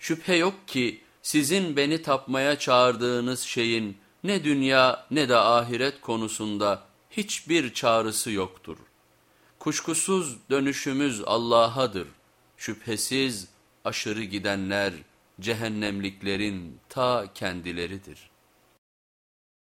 Şüphe yok ki sizin beni tapmaya çağırdığınız şeyin ne dünya ne de ahiret konusunda hiçbir çağrısı yoktur. Kuşkusuz dönüşümüz Allah'adır. Şüphesiz aşırı gidenler cehennemliklerin ta kendileridir.